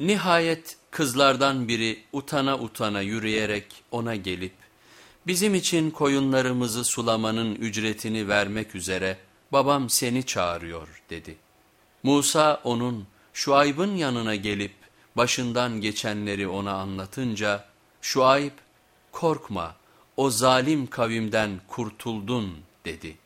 Nihayet kızlardan biri utana utana yürüyerek ona gelip, bizim için koyunlarımızı sulamanın ücretini vermek üzere babam seni çağırıyor dedi. Musa onun Şuayb'ın yanına gelip başından geçenleri ona anlatınca, Şuayb korkma o zalim kavimden kurtuldun dedi.''